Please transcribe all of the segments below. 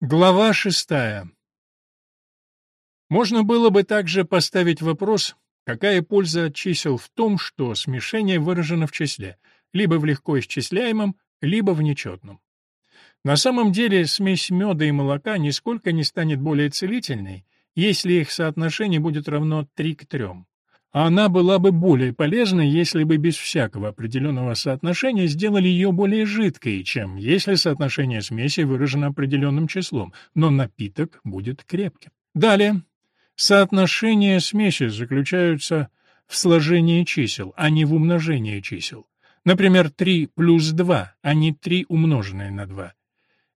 Глава шестая. Можно было бы также поставить вопрос, какая польза от чисел в том, что смешение выражено в числе, либо в легко исчисляемом, либо в нечетном. На самом деле смесь меда и молока нисколько не станет более целительной, если их соотношение будет равно 3 к 3 а она была бы более полезна, если бы без всякого определенного соотношения сделали ее более жидкой, чем если соотношение смеси выражено определенным числом, но напиток будет крепким. Далее. Соотношения смеси заключаются в сложении чисел, а не в умножении чисел. Например, 3 плюс 2, а не 3 умноженное на 2.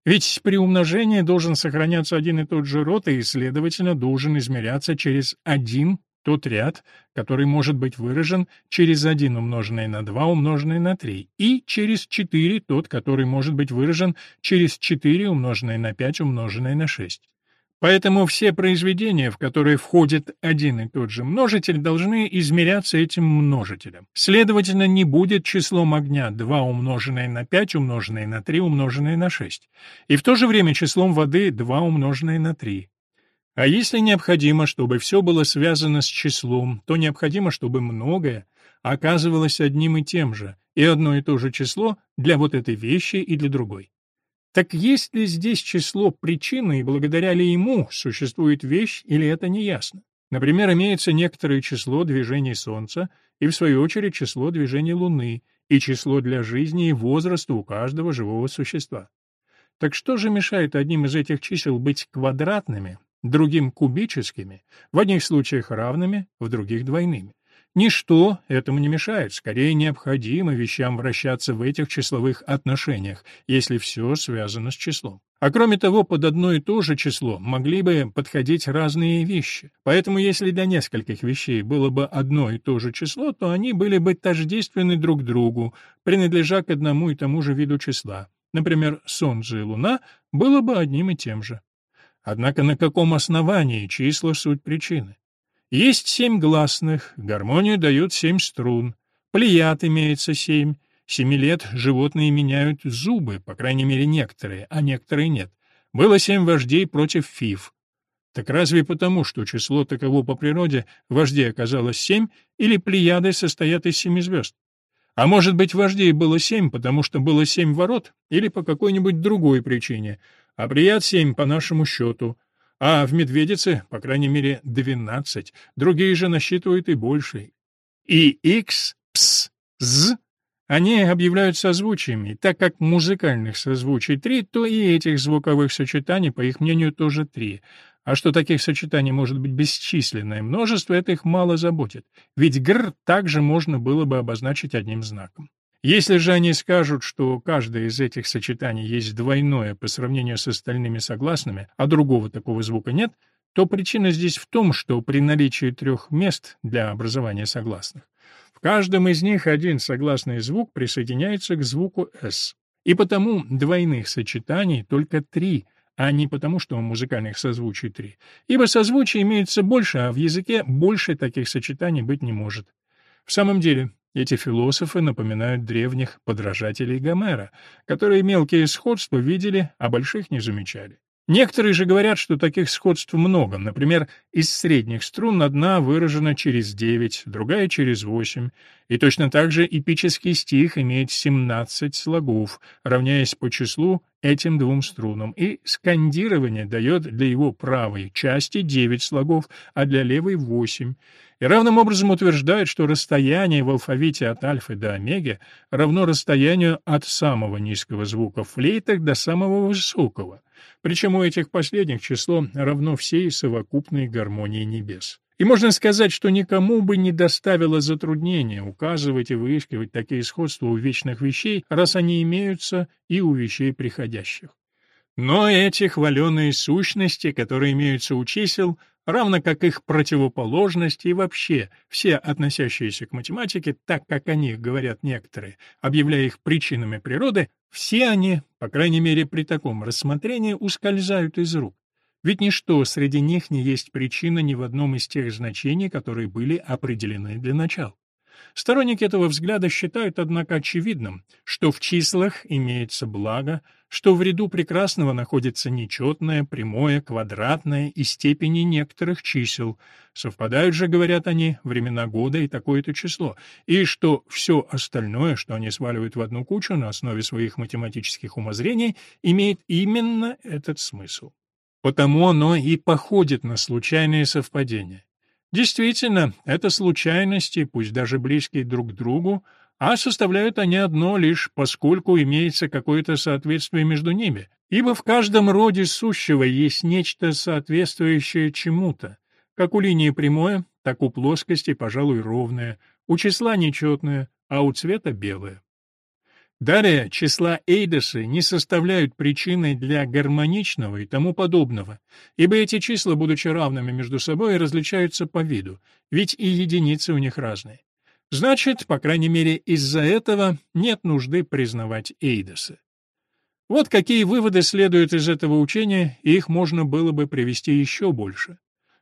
Ведь при умножении должен сохраняться один и тот же род, и, следовательно, должен измеряться через 1 тот ряд, который может быть выражен через 1 умноженное на 2 умноженное на 3, и через 4 тот, который может быть выражен через 4 умноженное на 5 умноженное на 6. Поэтому все произведения, в которые входит один и тот же множитель, должны измеряться этим множителем. Следовательно, не будет числом огня 2 умноженное на 5 умноженное на 3 умноженное на 6, и в то же время числом воды 2 умноженное на 3. А если необходимо, чтобы все было связано с числом, то необходимо, чтобы многое оказывалось одним и тем же, и одно и то же число для вот этой вещи и для другой. Так есть ли здесь число причины, и благодаря ли ему существует вещь, или это неясно? Например, имеется некоторое число движений Солнца и, в свою очередь, число движений Луны, и число для жизни и возраста у каждого живого существа. Так что же мешает одним из этих чисел быть квадратными, другим кубическими, в одних случаях равными, в других двойными. Ничто этому не мешает, скорее необходимо вещам вращаться в этих числовых отношениях, если все связано с числом. А кроме того, под одно и то же число могли бы подходить разные вещи. Поэтому если для нескольких вещей было бы одно и то же число, то они были бы тождественны друг другу, принадлежа к одному и тому же виду числа. Например, Солнце и Луна было бы одним и тем же. Однако на каком основании числа суть причины? Есть семь гласных, гармонию дают семь струн, плеяд имеется семь, семи лет животные меняют зубы, по крайней мере некоторые, а некоторые нет. Было семь вождей против фиф. Так разве потому, что число таково по природе, вождей оказалось семь, или плеяды состоят из семи звезд? А может быть, вождей было семь, потому что было семь ворот, или по какой-нибудь другой причине — а прият семь по нашему счету, а в Медведице, по крайней мере, двенадцать, другие же насчитывают и больше. И X, Ps, Z они объявляют созвучиями, так как музыкальных созвучий три, то и этих звуковых сочетаний, по их мнению, тоже три. А что таких сочетаний может быть бесчисленное множество, это их мало заботит, ведь «гр» также можно было бы обозначить одним знаком. Если же они скажут, что каждое из этих сочетаний есть двойное по сравнению с остальными согласными, а другого такого звука нет, то причина здесь в том, что при наличии трех мест для образования согласных, в каждом из них один согласный звук присоединяется к звуку «с». И потому двойных сочетаний только три, а не потому, что у музыкальных созвучий три. Ибо созвучий имеется больше, а в языке больше таких сочетаний быть не может. В самом деле, эти философы напоминают древних подражателей Гомера, которые мелкие сходства видели, а больших не замечали. Некоторые же говорят, что таких сходств много. Например, из средних струн одна выражена через 9, другая через 8. И точно так же эпический стих имеет 17 слогов, равняясь по числу этим двум струнам. И скандирование дает для его правой части 9 слогов, а для левой 8. И равным образом утверждает, что расстояние в алфавите от альфы до омеги равно расстоянию от самого низкого звука в флейтах до самого высокого. Причем у этих последних число равно всей совокупной гармонии небес. И можно сказать, что никому бы не доставило затруднения указывать и выискивать такие сходства у вечных вещей, раз они имеются и у вещей приходящих. Но эти хваленые сущности, которые имеются у чисел, равно как их противоположности и вообще все относящиеся к математике, так как о них говорят некоторые, объявляя их причинами природы, все они, по крайней мере при таком рассмотрении, ускользают из рук. Ведь ничто среди них не есть причина ни в одном из тех значений, которые были определены для начала. Сторонники этого взгляда считают, однако, очевидным, что в числах имеется благо, что в ряду прекрасного находится нечетное, прямое, квадратное и степени некоторых чисел. Совпадают же, говорят они, времена года и такое-то число, и что все остальное, что они сваливают в одну кучу на основе своих математических умозрений, имеет именно этот смысл. Потому оно и походит на случайные совпадения. Действительно, это случайности, пусть даже близкие друг к другу, а составляют они одно лишь, поскольку имеется какое-то соответствие между ними, ибо в каждом роде сущего есть нечто соответствующее чему-то, как у линии прямое, так у плоскости, пожалуй, ровное, у числа нечетное, а у цвета белое. Далее, числа Эйдеса не составляют причины для гармоничного и тому подобного, ибо эти числа, будучи равными между собой, различаются по виду, ведь и единицы у них разные. Значит, по крайней мере, из-за этого нет нужды признавать Эйдеса. Вот какие выводы следуют из этого учения, и их можно было бы привести еще больше.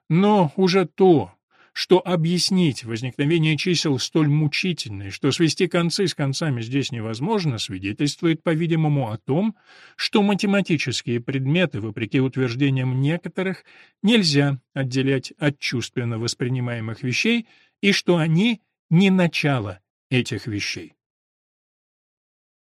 Но уже то, что объяснить возникновение чисел столь мучительное, что свести концы с концами здесь невозможно, свидетельствует, по-видимому, о том, что математические предметы, вопреки утверждениям некоторых, нельзя отделять от чувственно воспринимаемых вещей, и что они не начало этих вещей.